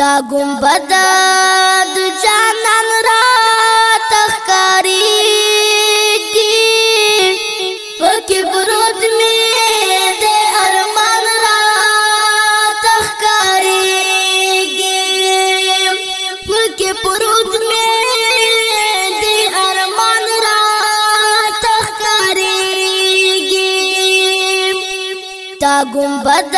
تا گنبد د جانان را تخکاری کی۔ پکی برود می د ارمان را تخکاری کی۔ پکی برود می د ارمان را تخکاری کی۔ تا گنبد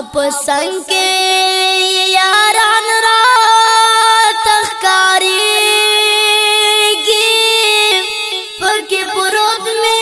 پسنگ کے یاران را تخکاری گی پکی پروت میں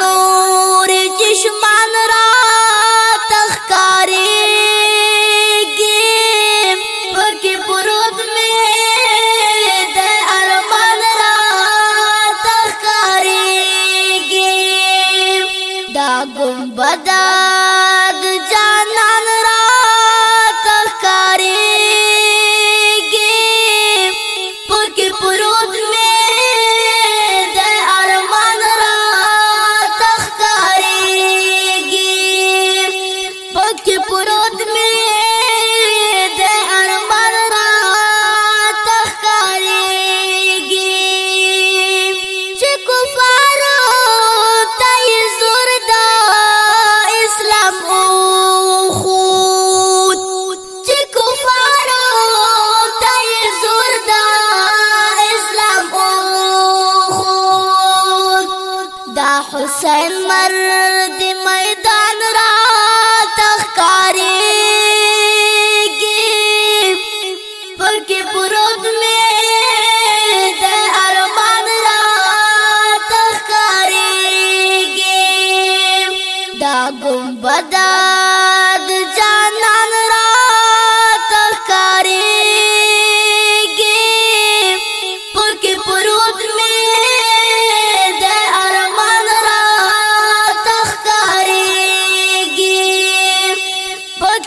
دا گمبدا لمر دی میدان را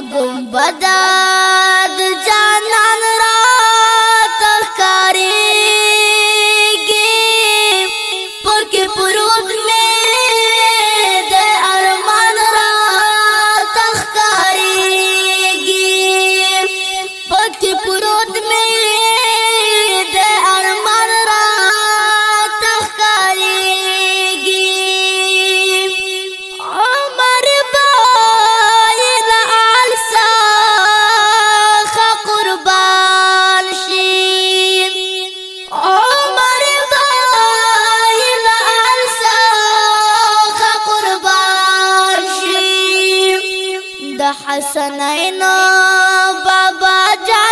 گمبدا حسنين بابا جان